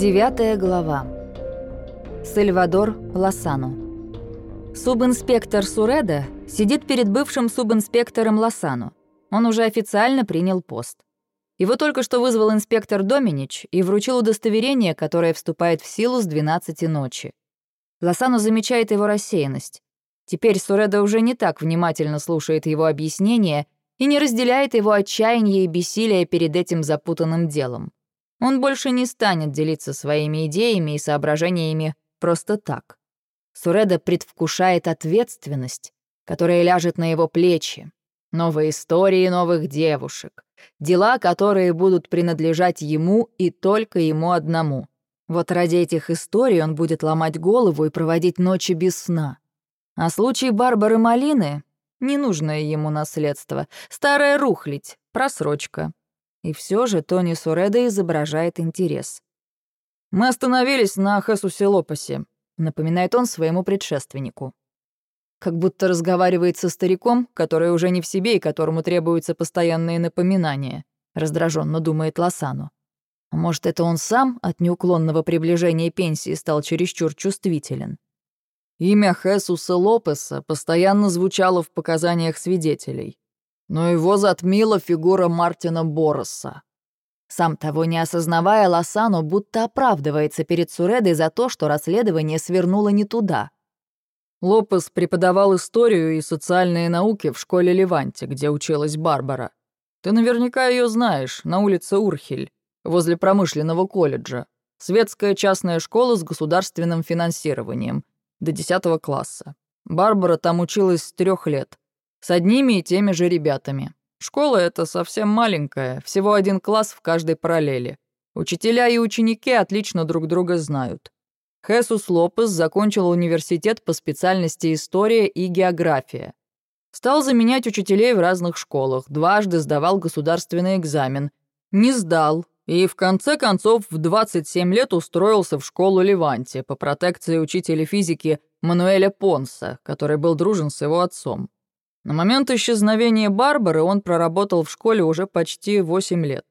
Девятая глава. Сальвадор Лосано. Субинспектор Суреда сидит перед бывшим субинспектором Лосано. Он уже официально принял пост. Его только что вызвал инспектор Доминич и вручил удостоверение, которое вступает в силу с 12 ночи. Лосано замечает его рассеянность. Теперь Суреда уже не так внимательно слушает его объяснения и не разделяет его отчаяние и бессилие перед этим запутанным делом. Он больше не станет делиться своими идеями и соображениями просто так. Суреда предвкушает ответственность, которая ляжет на его плечи, новые истории новых девушек, дела, которые будут принадлежать ему и только ему одному. Вот ради этих историй он будет ломать голову и проводить ночи без сна. А случай Барбары Малины — ненужное ему наследство, старая рухлить, просрочка. И все же Тони Суреда изображает интерес. «Мы остановились на Хесусе Лопасе», — напоминает он своему предшественнику. Как будто разговаривает со стариком, который уже не в себе и которому требуются постоянные напоминания, раздраженно думает Лосану. Может, это он сам от неуклонного приближения пенсии стал чересчур чувствителен? Имя Хесуса Лопеса постоянно звучало в показаниях свидетелей но его затмила фигура Мартина Бороса. Сам того не осознавая, Лосано будто оправдывается перед Суредой за то, что расследование свернуло не туда. Лопес преподавал историю и социальные науки в школе Леванте, где училась Барбара. Ты наверняка ее знаешь, на улице Урхель, возле промышленного колледжа. Светская частная школа с государственным финансированием, до 10 класса. Барбара там училась с трех лет. С одними и теми же ребятами. Школа эта совсем маленькая, всего один класс в каждой параллели. Учителя и ученики отлично друг друга знают. Хесус Лопес закончил университет по специальности история и география. Стал заменять учителей в разных школах, дважды сдавал государственный экзамен. Не сдал, и в конце концов в 27 лет устроился в школу Леванте по протекции учителя физики Мануэля Понса, который был дружен с его отцом. На момент исчезновения Барбары он проработал в школе уже почти восемь лет.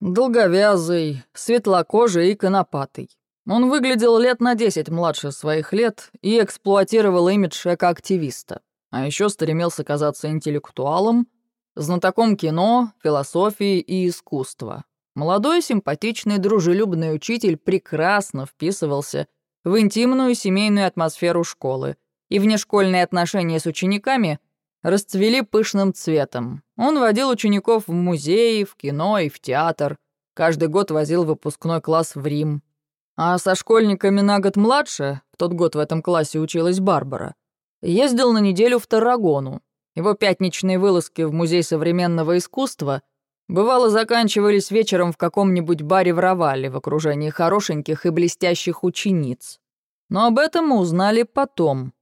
Долговязый, светлокожий и конопатый. Он выглядел лет на десять младше своих лет и эксплуатировал имидж эко-активиста, а еще стремился казаться интеллектуалом, знатоком кино, философии и искусства. Молодой, симпатичный, дружелюбный учитель прекрасно вписывался в интимную семейную атмосферу школы, и внешкольные отношения с учениками расцвели пышным цветом. Он водил учеников в музеи, в кино и в театр. Каждый год возил выпускной класс в Рим. А со школьниками на год младше, в тот год в этом классе училась Барбара, ездил на неделю в Таррагону. Его пятничные вылазки в Музей современного искусства бывало заканчивались вечером в каком-нибудь баре в Равале в окружении хорошеньких и блестящих учениц. Но об этом мы узнали потом,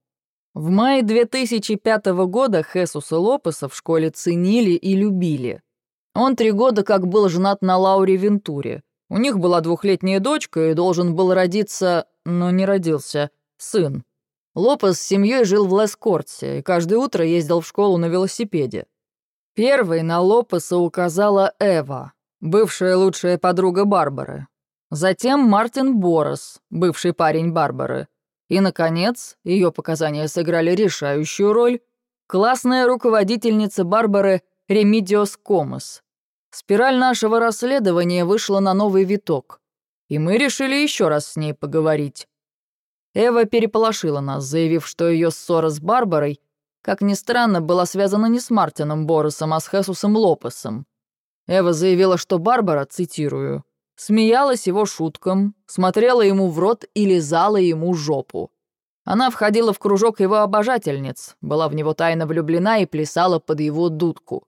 в мае 2005 года Хесуса Лопеса в школе ценили и любили. Он три года как был женат на Лауре Вентуре. У них была двухлетняя дочка и должен был родиться, но не родился, сын. Лопес с семьей жил в Лескортсе и каждое утро ездил в школу на велосипеде. Первой на Лопеса указала Эва, бывшая лучшая подруга Барбары. Затем Мартин Борос, бывший парень Барбары. И, наконец, ее показания сыграли решающую роль, классная руководительница Барбары Ремидиос Комос. Спираль нашего расследования вышла на новый виток, и мы решили еще раз с ней поговорить. Эва переполошила нас, заявив, что ее ссора с Барбарой, как ни странно, была связана не с Мартином Боросом, а с Хесусом Лопесом. Эва заявила, что Барбара, цитирую, смеялась его шуткам, смотрела ему в рот и лизала ему жопу. Она входила в кружок его обожательниц, была в него тайно влюблена и плясала под его дудку.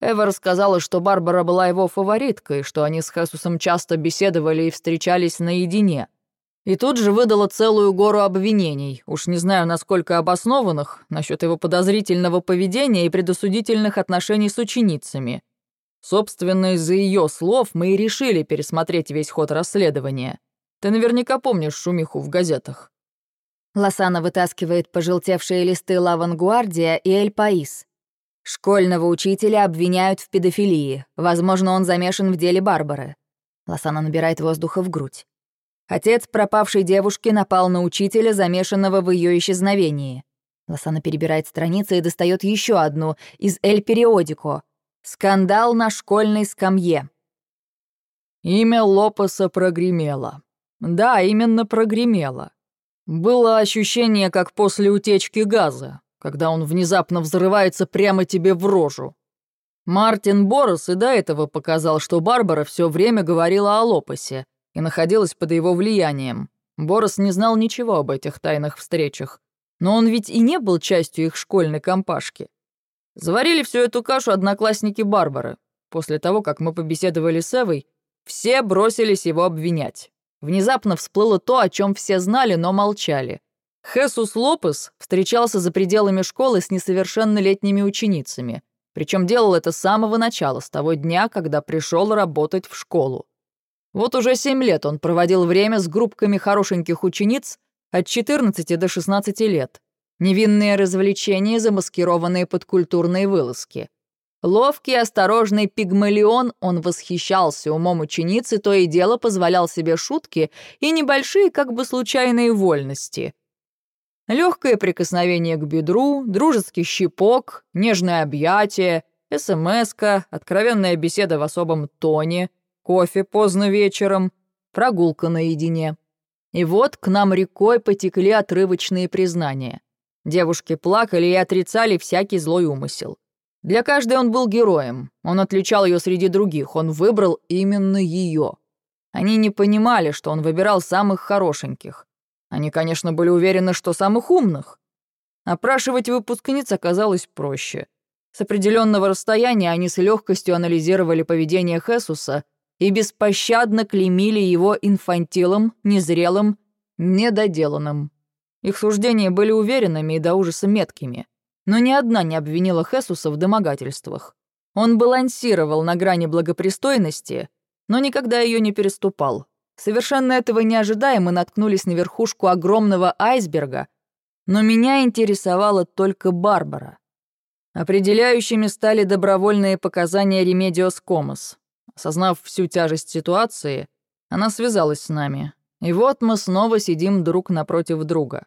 Эва рассказала, что Барбара была его фавориткой, что они с Хесусом часто беседовали и встречались наедине. И тут же выдала целую гору обвинений, уж не знаю, насколько обоснованных, насчет его подозрительного поведения и предосудительных отношений с ученицами. Собственно, из-за ее слов мы и решили пересмотреть весь ход расследования. Ты наверняка помнишь шумиху в газетах». Лосана вытаскивает пожелтевшие листы «Лавангуардия» и «Эль Паис». Школьного учителя обвиняют в педофилии. Возможно, он замешан в деле Барбары. Лосана набирает воздуха в грудь. Отец пропавшей девушки напал на учителя, замешанного в ее исчезновении. Лосана перебирает страницы и достает еще одну из «Эль Периодико». «Скандал на школьной скамье». Имя Лопеса прогремело. Да, именно прогремело. Было ощущение, как после утечки газа, когда он внезапно взрывается прямо тебе в рожу. Мартин Борос и до этого показал, что Барбара все время говорила о Лопесе и находилась под его влиянием. Борос не знал ничего об этих тайных встречах, но он ведь и не был частью их школьной компашки. Заварили всю эту кашу одноклассники Барбары. После того, как мы побеседовали с Эвой, все бросились его обвинять. Внезапно всплыло то, о чем все знали, но молчали. Хесус Лопес встречался за пределами школы с несовершеннолетними ученицами. Причем делал это с самого начала, с того дня, когда пришел работать в школу. Вот уже семь лет он проводил время с группками хорошеньких учениц от 14 до 16 лет. Невинные развлечения, замаскированные под культурные вылазки. Ловкий, осторожный пигмалион, он восхищался умом ученицы, то и дело позволял себе шутки и небольшие, как бы случайные вольности. Легкое прикосновение к бедру, дружеский щипок, нежное объятие, смс откровенная беседа в особом тоне, кофе поздно вечером, прогулка наедине. И вот к нам рекой потекли отрывочные признания. Девушки плакали и отрицали всякий злой умысел. Для каждой он был героем. Он отличал ее среди других. Он выбрал именно ее. Они не понимали, что он выбирал самых хорошеньких. Они, конечно, были уверены, что самых умных. Опрашивать выпускниц оказалось проще. С определенного расстояния они с легкостью анализировали поведение Хесуса и беспощадно клеймили его инфантилом, незрелым, недоделанным. Их суждения были уверенными и до ужаса меткими но ни одна не обвинила Хесуса в домогательствах. Он балансировал на грани благопристойности, но никогда ее не переступал. Совершенно этого не ожидая, мы наткнулись на верхушку огромного айсберга, но меня интересовала только Барбара. Определяющими стали добровольные показания Ремедиос Комас. Осознав всю тяжесть ситуации, она связалась с нами. И вот мы снова сидим друг напротив друга.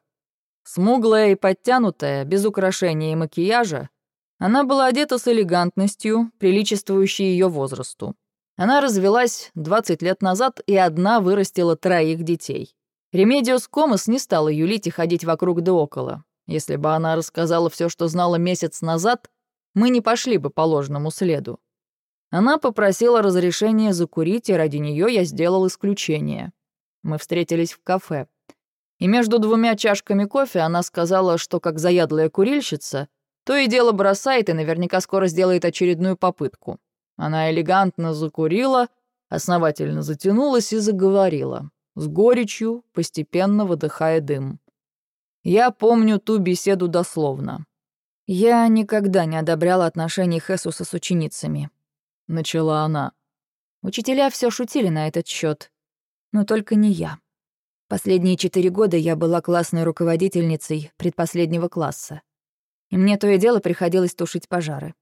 Смуглая и подтянутая, без украшений и макияжа, она была одета с элегантностью, приличествующей ее возрасту. Она развелась 20 лет назад и одна вырастила троих детей. Ремедиос Комас не стала юлить и ходить вокруг да около. Если бы она рассказала все, что знала месяц назад, мы не пошли бы по ложному следу. Она попросила разрешения закурить, и ради нее я сделал исключение. Мы встретились в кафе. И между двумя чашками кофе она сказала, что как заядлая курильщица, то и дело бросает и наверняка скоро сделает очередную попытку. Она элегантно закурила, основательно затянулась и заговорила, с горечью, постепенно выдыхая дым. Я помню ту беседу дословно. «Я никогда не одобряла отношений Хесуса с ученицами», — начала она. Учителя все шутили на этот счет, но только не я. Последние четыре года я была классной руководительницей предпоследнего класса. И мне то и дело приходилось тушить пожары.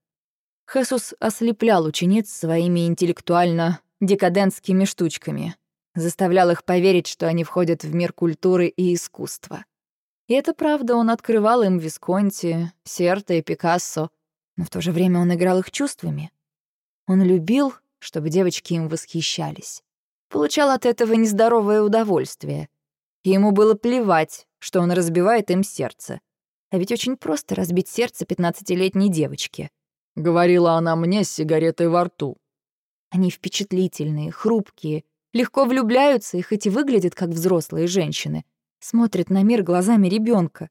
Хесус ослеплял учениц своими интеллектуально декадентскими штучками, заставлял их поверить, что они входят в мир культуры и искусства. И это правда, он открывал им Висконти, Серта и Пикассо, но в то же время он играл их чувствами. Он любил, чтобы девочки им восхищались. Получал от этого нездоровое удовольствие — и ему было плевать, что он разбивает им сердце. А ведь очень просто разбить сердце пятнадцатилетней девочки. Говорила она мне с сигаретой во рту. Они впечатлительные, хрупкие, легко влюбляются и хоть и выглядят как взрослые женщины, смотрят на мир глазами ребенка.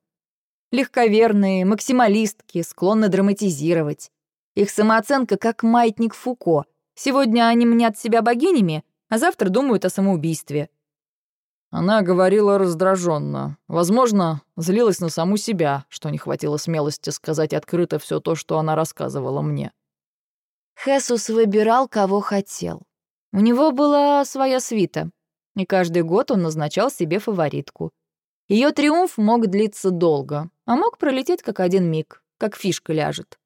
Легковерные, максималистки, склонны драматизировать. Их самооценка как маятник Фуко. Сегодня они мнят себя богинями, а завтра думают о самоубийстве. Она говорила раздраженно. Возможно, злилась на саму себя, что не хватило смелости сказать открыто все то, что она рассказывала мне. Хесус выбирал, кого хотел. У него была своя свита, и каждый год он назначал себе фаворитку. Ее триумф мог длиться долго, а мог пролететь как один миг, как фишка ляжет.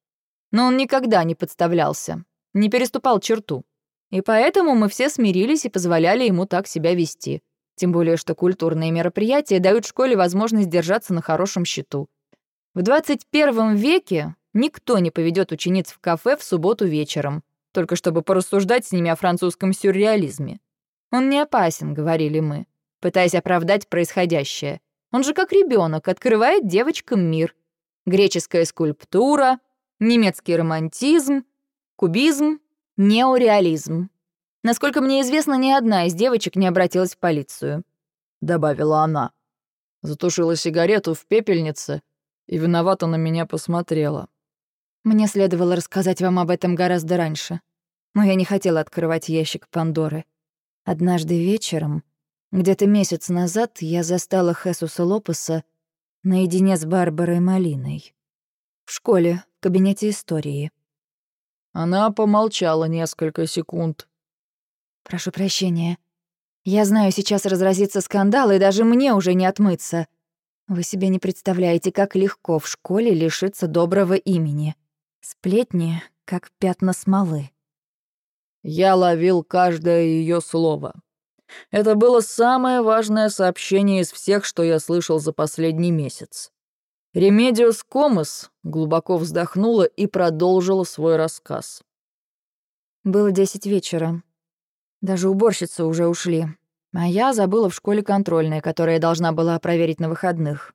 Но он никогда не подставлялся, не переступал черту. И поэтому мы все смирились и позволяли ему так себя вести. Тем более, что культурные мероприятия дают школе возможность держаться на хорошем счету. В 21 веке никто не поведет учениц в кафе в субботу вечером, только чтобы порассуждать с ними о французском сюрреализме. Он не опасен, говорили мы, пытаясь оправдать происходящее. Он же как ребенок открывает девочкам мир. Греческая скульптура, немецкий романтизм, кубизм, неореализм. Насколько мне известно, ни одна из девочек не обратилась в полицию», — добавила она. Затушила сигарету в пепельнице и виновато на меня посмотрела. «Мне следовало рассказать вам об этом гораздо раньше, но я не хотела открывать ящик Пандоры. Однажды вечером, где-то месяц назад, я застала Хесуса Лопеса наедине с Барбарой Малиной. В школе, в кабинете истории. Она помолчала несколько секунд, «Прошу прощения. Я знаю, сейчас разразится скандал, и даже мне уже не отмыться. Вы себе не представляете, как легко в школе лишиться доброго имени. Сплетни, как пятна смолы». Я ловил каждое ее слово. Это было самое важное сообщение из всех, что я слышал за последний месяц. Ремедиос Комас глубоко вздохнула и продолжила свой рассказ. Было десять вечера. Даже уборщицы уже ушли. А я забыла в школе контрольные, которые должна была проверить на выходных.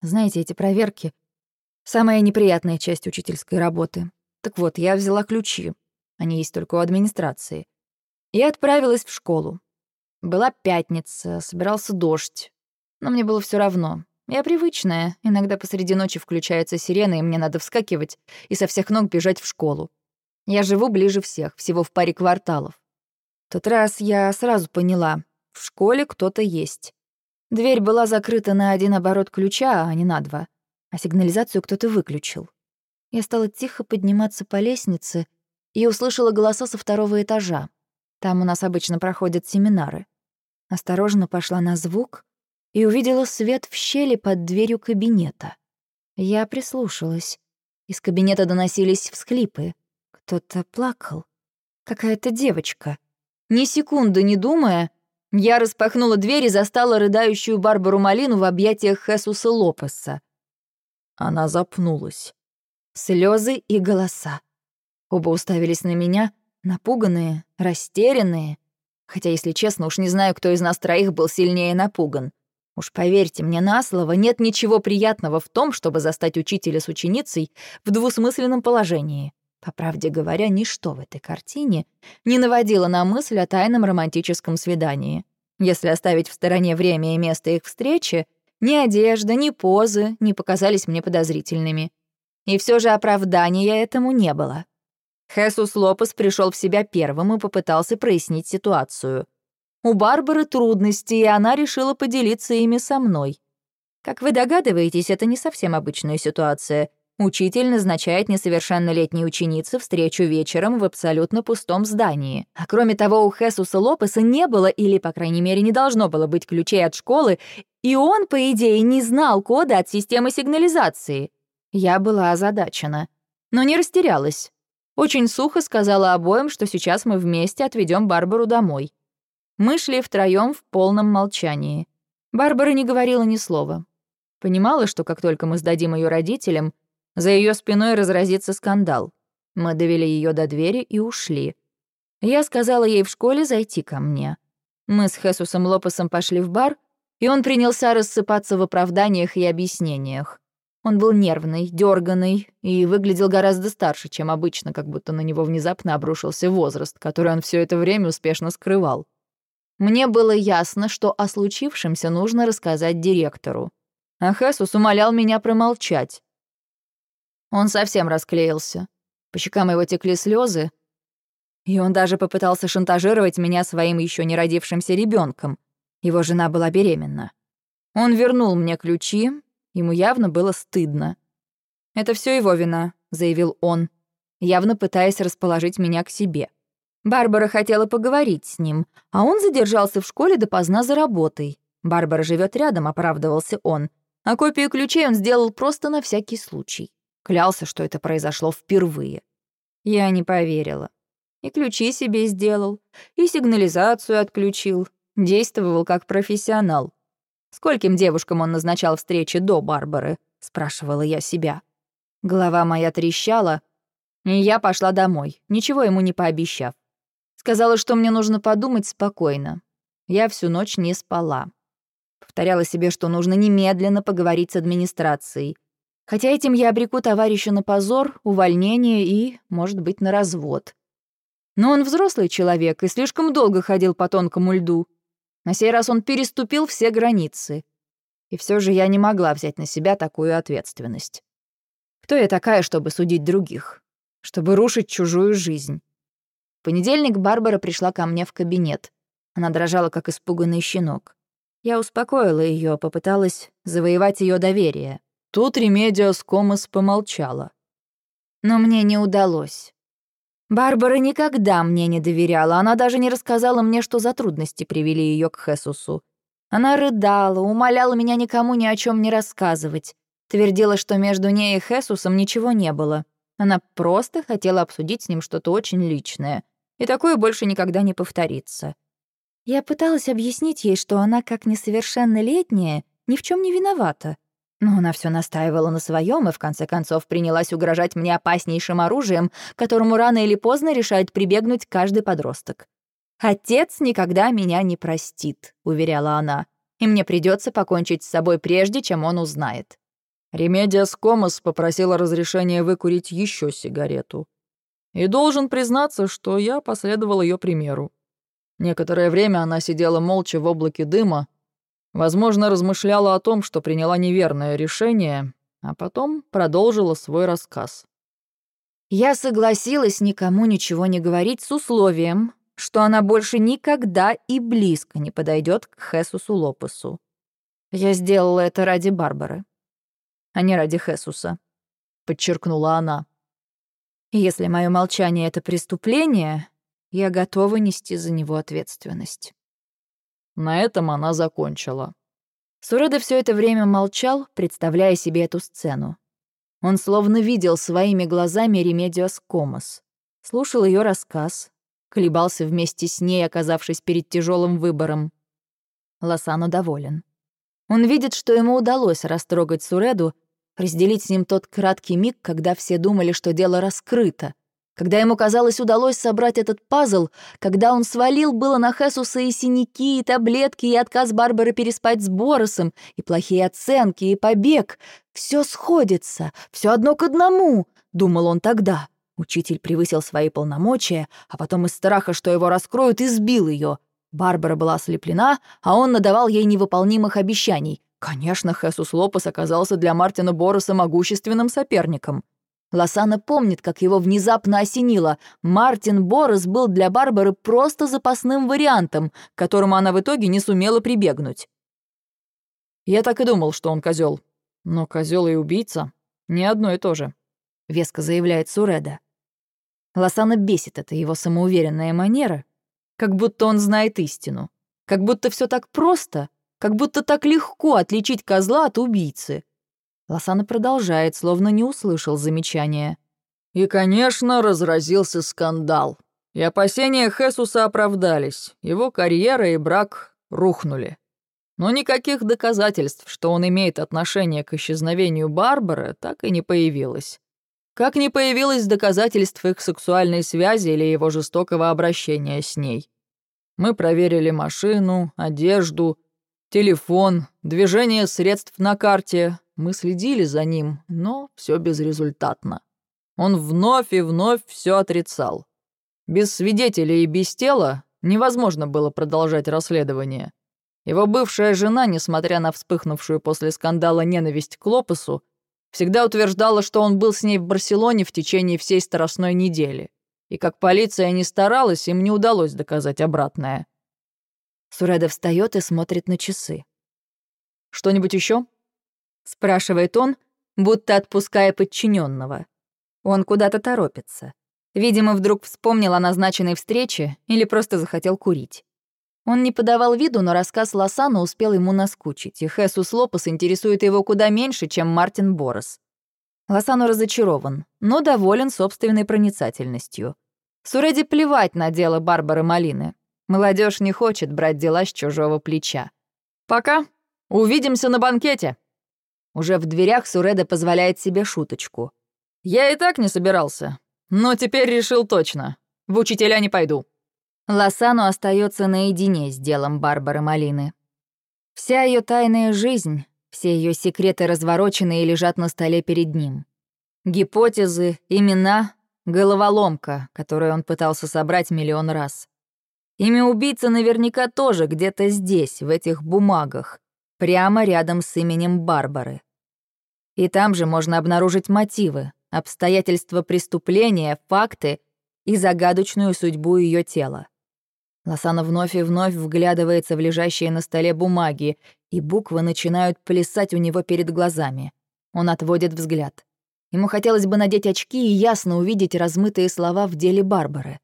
Знаете, эти проверки — самая неприятная часть учительской работы. Так вот, я взяла ключи. Они есть только у администрации. И отправилась в школу. Была пятница, собирался дождь. Но мне было все равно. Я привычная. Иногда посреди ночи включается сирена, и мне надо вскакивать и со всех ног бежать в школу. Я живу ближе всех, всего в паре кварталов тот раз я сразу поняла, в школе кто-то есть. Дверь была закрыта на один оборот ключа, а не на два, а сигнализацию кто-то выключил. Я стала тихо подниматься по лестнице и услышала голоса со второго этажа. Там у нас обычно проходят семинары. Осторожно пошла на звук и увидела свет в щели под дверью кабинета. Я прислушалась. Из кабинета доносились всхлипы. Кто-то плакал. Какая-то девочка. Ни секунды не думая, я распахнула дверь и застала рыдающую Барбару Малину в объятиях Хесуса Лопеса. Она запнулась. Слезы и голоса. Оба уставились на меня, напуганные, растерянные. Хотя, если честно, уж не знаю, кто из нас троих был сильнее напуган. Уж поверьте мне на слово, нет ничего приятного в том, чтобы застать учителя с ученицей в двусмысленном положении. По правде говоря, ничто в этой картине не наводило на мысль о тайном романтическом свидании. Если оставить в стороне время и место их встречи, ни одежда, ни позы не показались мне подозрительными. И все же оправдания этому не было. Хесус Лопес пришел в себя первым и попытался прояснить ситуацию. У Барбары трудности, и она решила поделиться ими со мной. Как вы догадываетесь, это не совсем обычная ситуация — Учитель назначает несовершеннолетней ученице встречу вечером в абсолютно пустом здании. А кроме того, у Хесуса Лопеса не было или, по крайней мере, не должно было быть ключей от школы, и он, по идее, не знал кода от системы сигнализации. Я была озадачена, но не растерялась. Очень сухо сказала обоим, что сейчас мы вместе отведем Барбару домой. Мы шли втроем в полном молчании. Барбара не говорила ни слова. Понимала, что как только мы сдадим ее родителям, за ее спиной разразится скандал. Мы довели ее до двери и ушли. Я сказала ей в школе зайти ко мне. Мы с Хесусом Лопесом пошли в бар, и он принялся рассыпаться в оправданиях и объяснениях. Он был нервный, дерганый и выглядел гораздо старше, чем обычно, как будто на него внезапно обрушился возраст, который он все это время успешно скрывал. Мне было ясно, что о случившемся нужно рассказать директору. А Хесус умолял меня промолчать. Он совсем расклеился. По щекам его текли слезы, и он даже попытался шантажировать меня своим еще не родившимся ребенком. Его жена была беременна. Он вернул мне ключи, ему явно было стыдно. «Это все его вина», — заявил он, явно пытаясь расположить меня к себе. Барбара хотела поговорить с ним, а он задержался в школе допоздна за работой. Барбара живет рядом, оправдывался он, а копию ключей он сделал просто на всякий случай. Клялся, что это произошло впервые. Я не поверила. И ключи себе сделал, и сигнализацию отключил. Действовал как профессионал. Скольким девушкам он назначал встречи до Барбары? Спрашивала я себя. Голова моя трещала, и я пошла домой, ничего ему не пообещав. Сказала, что мне нужно подумать спокойно. Я всю ночь не спала. Повторяла себе, что нужно немедленно поговорить с администрацией. Хотя этим я обреку товарища на позор, увольнение и, может быть, на развод. Но он взрослый человек и слишком долго ходил по тонкому льду. На сей раз он переступил все границы. И все же я не могла взять на себя такую ответственность. Кто я такая, чтобы судить других? Чтобы рушить чужую жизнь? Понедельник Барбара пришла ко мне в кабинет. Она дрожала, как испуганный щенок. Я успокоила ее, попыталась завоевать ее доверие. Тут Ремедиос Комас помолчала. Но мне не удалось. Барбара никогда мне не доверяла, она даже не рассказала мне, что за трудности привели ее к Хесусу. Она рыдала, умоляла меня никому ни о чем не рассказывать. Твердила, что между ней и Хесусом ничего не было. Она просто хотела обсудить с ним что-то очень личное. И такое больше никогда не повторится. Я пыталась объяснить ей, что она, как несовершеннолетняя, ни в чем не виновата. Но она все настаивала на своем и в конце концов принялась угрожать мне опаснейшим оружием, которому рано или поздно решает прибегнуть каждый подросток. «Отец никогда меня не простит», — уверяла она, «и мне придется покончить с собой прежде, чем он узнает». Ремедиас Комас попросила разрешения выкурить еще сигарету. И должен признаться, что я последовал ее примеру. Некоторое время она сидела молча в облаке дыма, Возможно, размышляла о том, что приняла неверное решение, а потом продолжила свой рассказ. Я согласилась никому ничего не говорить с условием, что она больше никогда и близко не подойдет к Хесусу Лопесу. Я сделала это ради Барбары, а не ради Хесуса, подчеркнула она. Если мое молчание — это преступление, я готова нести за него ответственность. На этом она закончила. Суреда все это время молчал, представляя себе эту сцену. Он словно видел своими глазами Ремедиос Комас, слушал ее рассказ, колебался вместе с ней, оказавшись перед тяжелым выбором. Лосано доволен. Он видит, что ему удалось растрогать Суреду, разделить с ним тот краткий миг, когда все думали, что дело раскрыто, когда ему, казалось, удалось собрать этот пазл, когда он свалил было на Хесуса и синяки, и таблетки, и отказ Барбары переспать с Боросом, и плохие оценки, и побег. Все сходится, все одно к одному, думал он тогда. Учитель превысил свои полномочия, а потом из страха, что его раскроют, избил ее. Барбара была ослеплена, а он надавал ей невыполнимых обещаний. Конечно, Хесус Лопес оказался для Мартина Бороса могущественным соперником. Лосана помнит, как его внезапно осенило. Мартин Борос был для Барбары просто запасным вариантом, к которому она в итоге не сумела прибегнуть. «Я так и думал, что он козел. Но козел и убийца — не одно и то же», — веско заявляет Суреда. Лосана бесит эта его самоуверенная манера, как будто он знает истину, как будто все так просто, как будто так легко отличить козла от убийцы. Лосана продолжает, словно не услышал замечания. И, конечно, разразился скандал. И опасения Хесуса оправдались. Его карьера и брак рухнули. Но никаких доказательств, что он имеет отношение к исчезновению Барбары, так и не появилось. Как не появилось доказательств их сексуальной связи или его жестокого обращения с ней. Мы проверили машину, одежду, телефон, движение средств на карте, мы следили за ним, но все безрезультатно. Он вновь и вновь все отрицал. Без свидетелей и без тела невозможно было продолжать расследование. Его бывшая жена, несмотря на вспыхнувшую после скандала ненависть к Лопесу, всегда утверждала, что он был с ней в Барселоне в течение всей старостной недели. И как полиция не старалась, им не удалось доказать обратное. Суреда встает и смотрит на часы. «Что-нибудь еще? — спрашивает он, будто отпуская подчиненного. Он куда-то торопится. Видимо, вдруг вспомнил о назначенной встрече или просто захотел курить. Он не подавал виду, но рассказ Лосана успел ему наскучить, и Хесус Лопес интересует его куда меньше, чем Мартин Борос. Лосану разочарован, но доволен собственной проницательностью. Суреди плевать на дело Барбары Малины. Молодежь не хочет брать дела с чужого плеча. «Пока. Увидимся на банкете». Уже в дверях Суреда позволяет себе шуточку. «Я и так не собирался, но теперь решил точно. В учителя не пойду». Лосану остается наедине с делом Барбары Малины. Вся ее тайная жизнь, все ее секреты разворочены и лежат на столе перед ним. Гипотезы, имена, головоломка, которую он пытался собрать миллион раз. Имя убийцы наверняка тоже где-то здесь, в этих бумагах, прямо рядом с именем Барбары. И там же можно обнаружить мотивы, обстоятельства преступления, факты и загадочную судьбу ее тела. Лосана вновь и вновь вглядывается в лежащие на столе бумаги, и буквы начинают плясать у него перед глазами. Он отводит взгляд. Ему хотелось бы надеть очки и ясно увидеть размытые слова в деле Барбары.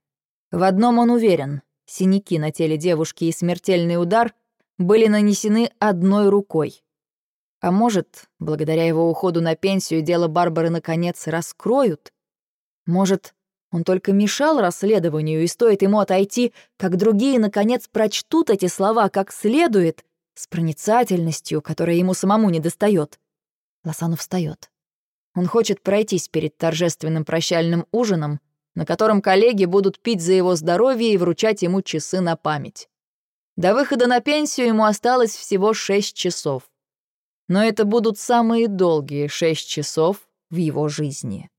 В одном он уверен. Синяки на теле девушки и смертельный удар были нанесены одной рукой. А может, благодаря его уходу на пенсию, дело Барбары наконец раскроют? Может, он только мешал расследованию, и стоит ему отойти, как другие, наконец, прочтут эти слова как следует, с проницательностью, которая ему самому не достает. Лосанов встает. Он хочет пройтись перед торжественным прощальным ужином, на котором коллеги будут пить за его здоровье и вручать ему часы на память. До выхода на пенсию ему осталось всего шесть часов. Но это будут самые долгие шесть часов в его жизни.